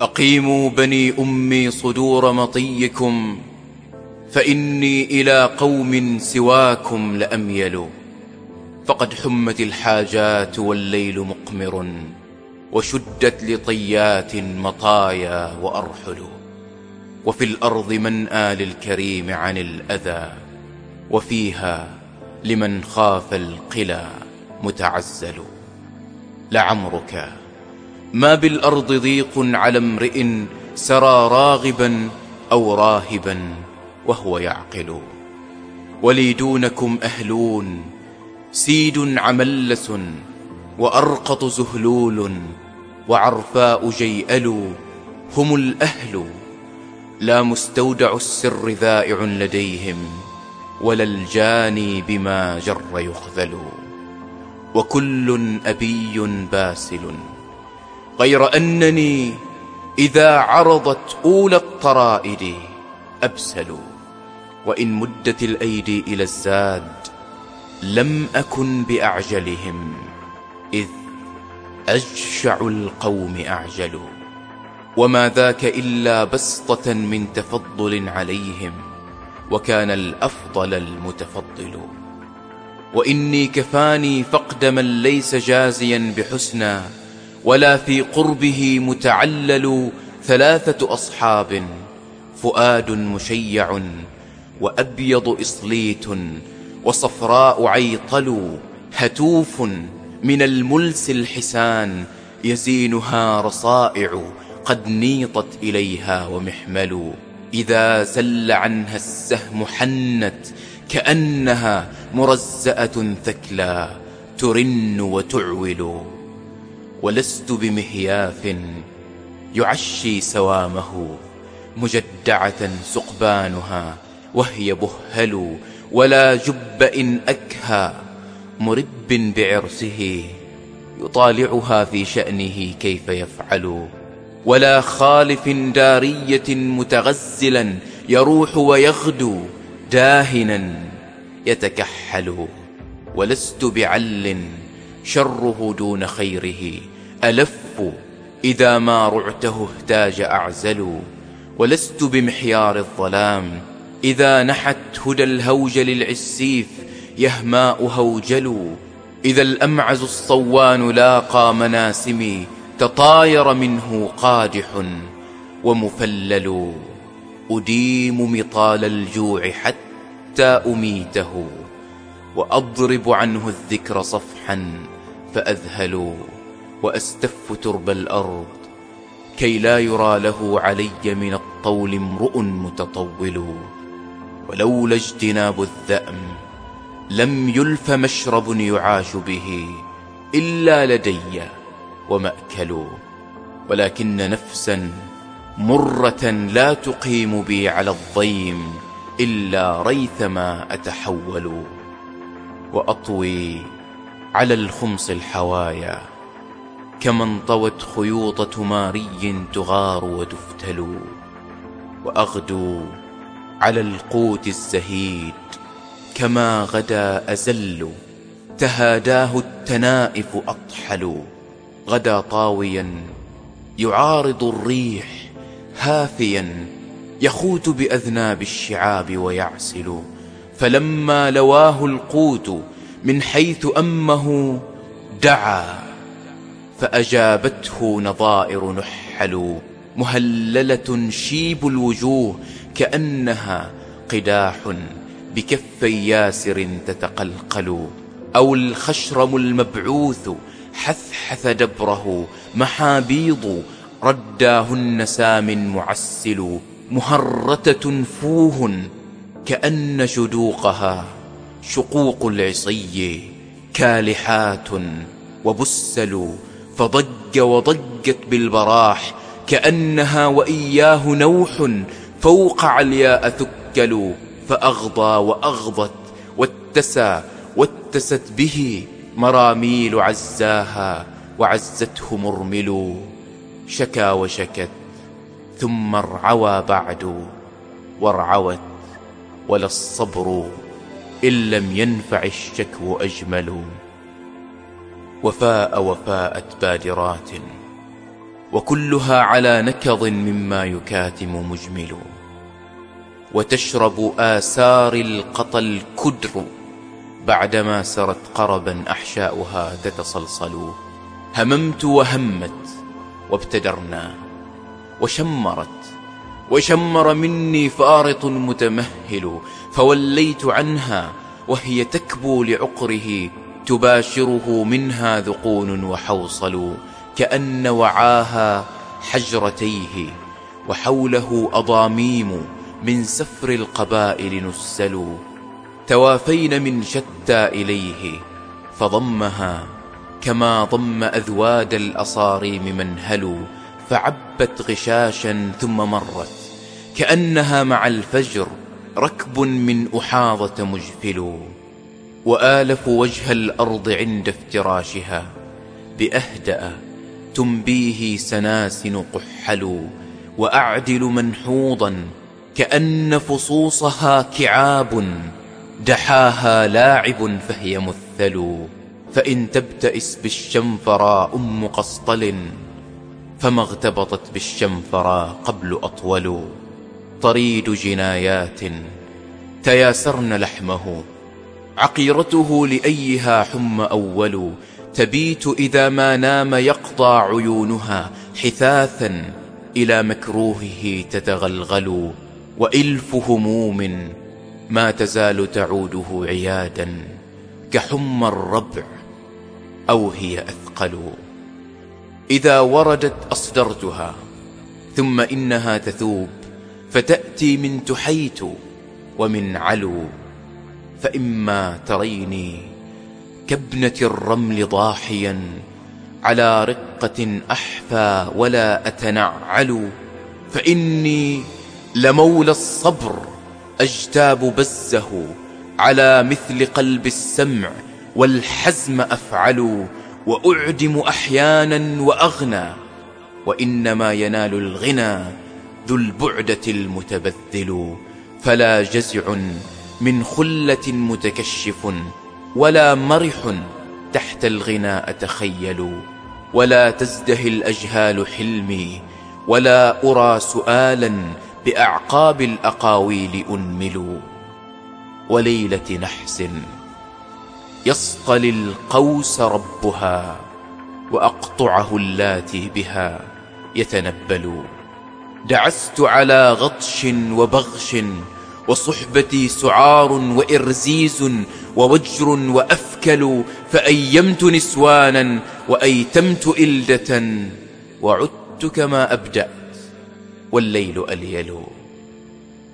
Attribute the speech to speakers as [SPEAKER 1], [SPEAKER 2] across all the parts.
[SPEAKER 1] أقيموا بني أمي صدور مطيكم فإني إلى قوم سواكم لأميل فقد حمت الحاجات والليل مقمر وشدت لطيات مطايا وأرحل وفي الأرض منأى للكريم عن الأذى وفيها لمن خاف القلى متعزل. لعمرك ما بالأرض ضيق على امرئ سرى راغبا أو راهبا وهو يعقل. ولي دونكم أهلون سيد عملس وأرقط زهلول وعرفاء جيئل هم الأهل. لا مستودع السر ذائع لديهم ولا الجاني بما جر يخذل. وكل أبي باسل. غير أنني إذا عرضت أولى الطرائد أبسل وإن مدت الأيدي إلى الزاد لم أكن بأعجلهم إذ أجشع القوم أعجل وما ذاك إلا بسطة من تفضل عليهم وكان الأفضل المتفضل. وإني كفاني فقد من ليس جازيا بحسنى ولا في قربه متعلل ثلاثة أصحاب فؤاد مشيع وأبيض إصليت وصفراء عيطل هتوف من الملس الحسان يزينها رصائع قد نيطت إليها ومحمل إذا زل عنها السهم حنت كأنها مرزأة ثكلا ترن وتعول ولست بمهياف يعشي سوامه مجدعة سقبانها وهي بهل ولا جب إن أكهى مرب بعرسه يطالعها في شأنه كيف يفعل ولا خالف دارية متغزلا يروح ويغدو داهنا يتكحل ولست بعل شره دون خيره ألف إذا ما رعته اهتاج أعزل ولست بمحيار الظلام إذا نحت هدى الهوج للعسيف يهماء هوجل إذا الأمعز الصوان لاقى مناسمي تطاير منه قادح ومفلل أديم مطال الجوع حتى أميته وأضرب عنه الذكر صفحا فأذهلوا وأستف ترب الأرض كي لا يرى له علي من الطول امرؤ متطول. ولولا اجتناب الذأم لم يلف مشرب يعاش به إلا لدي ومأكل. ولكن نفسا مرة لا تقيم بي على الضيم إلا ريثما أتحول. وأطوي على الخمس الحوايا كما انطوت خيوط تماري تغار وتفتل وأغدو على القوت الزهيد كما غدا أزل تهاداه التنائف أطحل غدا طاويا يعارض الريح هافيا يخوت بأذناب الشعاب ويعسل فلما لواه القوت من حيث أمه دعا فأجابته نظائر نحل مهللة شيب الوجوه كأنها قداح بكف ياسر تتقلقل أو الخشرم المبعوث حثحث دبره محابيض رداهن سام معسل مهرتة فوه كأن شدوقها شقوق العصي كالحات وبسل فضج وضجت بالبراح كأنها وإياه نوح فوق علياء ثكلوا فأغضى وأغضت واتسى واتست به مراميل عزاها وعزته مرمل شكا وشكت ثم ارعوى بعد وارعوت ولا الصبر إن لم ينفع الشكو أجمل وفاء وفاءت بادرات وكلها على نكض مما يكاتم مجمل وتشرب آثار القطى الكدر بعدما سرت قربا أحشاؤها تتصلصل. هممت وهمت وابتدرنا وشمرت وشمر مني فارط متمهل فوليت عنها وهي تكبو لعقره تباشره منها ذقون وحوصل كأن وعاها حجرتيه وحوله أضاميم من سفر القبائل نسل. توافين من شتى إليه فضمها كما ضم أذواد الأصاريم منهل فعبت غشاشا ثم مرت كأنها مع الفجر ركب من أحاضة مجفل. وآلف وجه الأرض عند افتراشها بأهدأ تنبيه سناسن قحل وأعدل منحوضا كأن فصوصها كعاب دحاها لاعب فهي مثل فإن تبتئس بالشنفرا أم قسطل فما اغتبطت بالشنفرا قبل أطول طريد جنايات تياسرن لحمه عقيرته لأيها حم أول تبيت إذا ما نام يقضى عيونها حثاثا إلى مكروهه تتغلغل وإلف هموم ما تزال تعوده عيادا كحم الربع أو هي أثقل. إذا وردت أصدرتها ثم إنها تثوب فتأتي من تحيت ومن علو. فإما تريني كابنة الرمل ضاحيا على رقة أحفى ولا أتنعل فإني لمولى الصبر أجتاب بزه على مثل قلب السمع والحزم أفعل وأعدم أحيانا وأغنى وإنما ينال الغنى ذو البعدة المتبذل فلا جزع من خلة متكشف ولا مرح تحت الغناء أتخيل ولا تزدهي الأجهال حلمي ولا أرى سؤالا بأعقاب الأقاويل أنمل وليلة نحس يصقل القوس ربها وأقطعه اللاتي بها يتنبل دعست على غطش وبغش وصحبتي سعار وإرزيز ووجر وأفكل فأيمت نسوانا وأيتمت إلدة وعدت كما أبدأت والليل أليل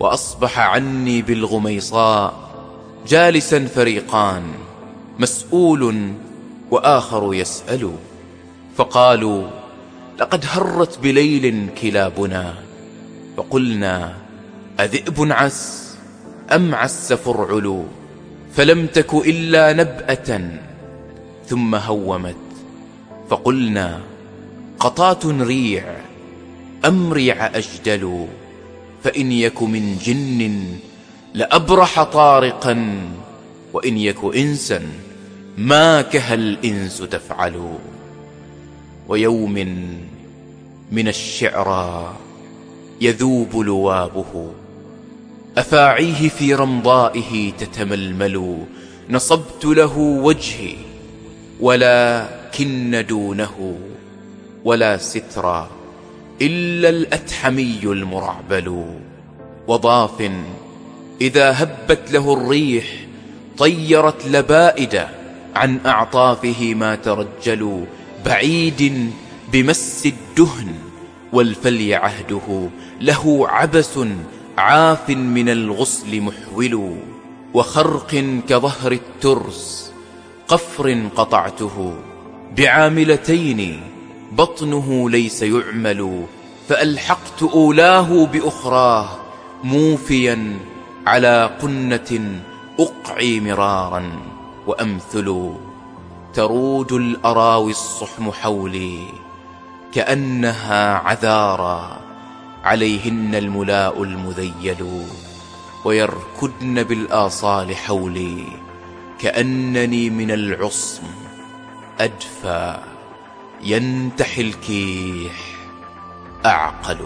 [SPEAKER 1] وأصبح عني بالغميصاء جالسا فريقان مسؤول وآخر يسأل فقالوا لقد هرت بليل كلابنا فقلنا أذئب عس أم عس فرعلو فلم تك إلا نبأة ثم هومت فقلنا قطات ريع أم ريع أجدل فإن يك من جن لأبرح طارقا وإن يك إنسا ما كه الإنس تفعل ويوم من الشعرى يذوب لوابه أفاعيه في رمضائه تتململ نصبت له وجهي ولكن دونه ولا سترا إلا الأتحمي المرعبل. وضاف إذا هبت له الريح طيرت لبائدة عن أعطافه ما ترجل بعيد بمس الدهن والفلي عهده له عبس عاف من الغسل محول وخرق كظهر الترس قفر قطعته بعاملتين بطنه ليس يعمل فألحقت أولاه بأخراه موفيا على قنة أقعي مرارا وأمثل تروج الأراوي الصحم حولي كأنها عذارا عليهن الملاء المذيل ويركدن بالآصال حولي كأنني من العصم أدفى ينتحي الكيح أعقل.